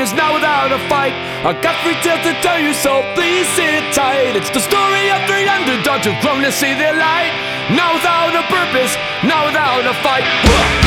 is not without a fight. I got three tales to tell you, so please sit tight. It's the story of three underdogs who've grown to see their light. Not without a purpose, not without a fight.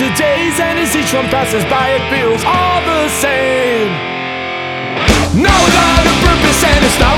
today's and as each one passes by it feels all the same. Now without a purpose and it's not